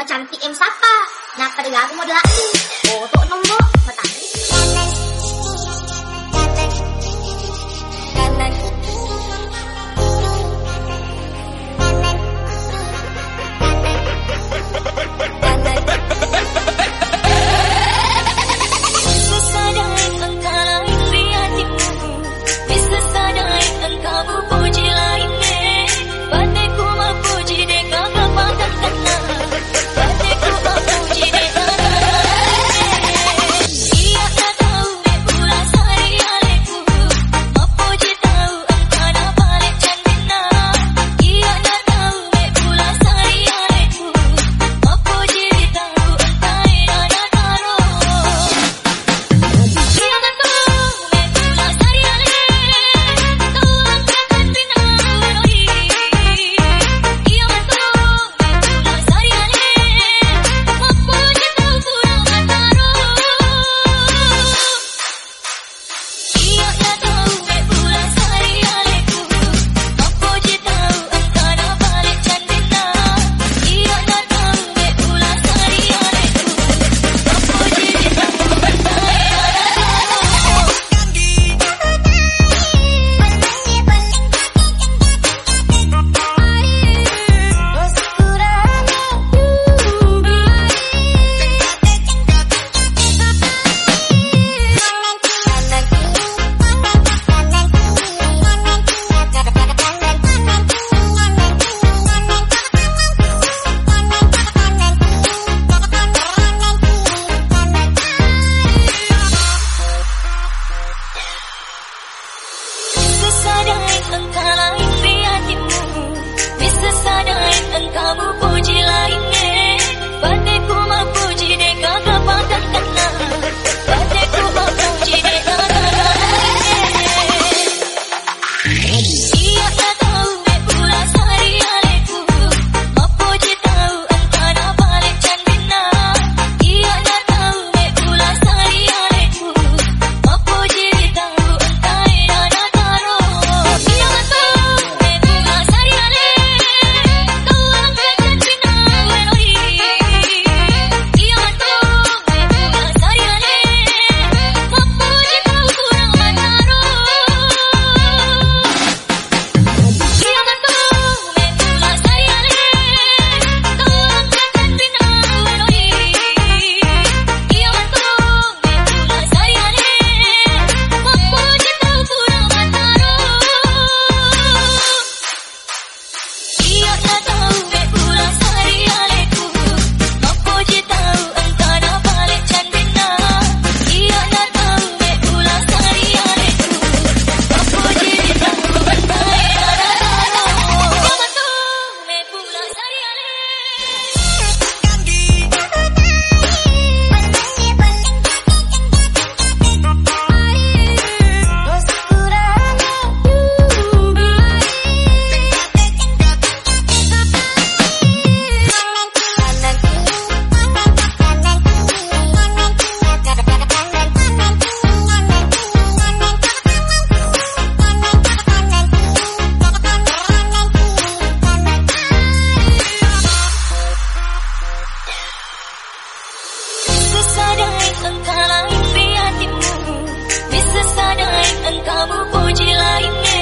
Ngecantik em sapa. Nah, perilaku model aku. Foto nombok, matanya engkau lain di hatimu Bisa sadain engkau puji lainnya Bantai ku puji deh kau kepatah kena Bantai ku memuji deh kau kepatah kena kamu puji lainnya.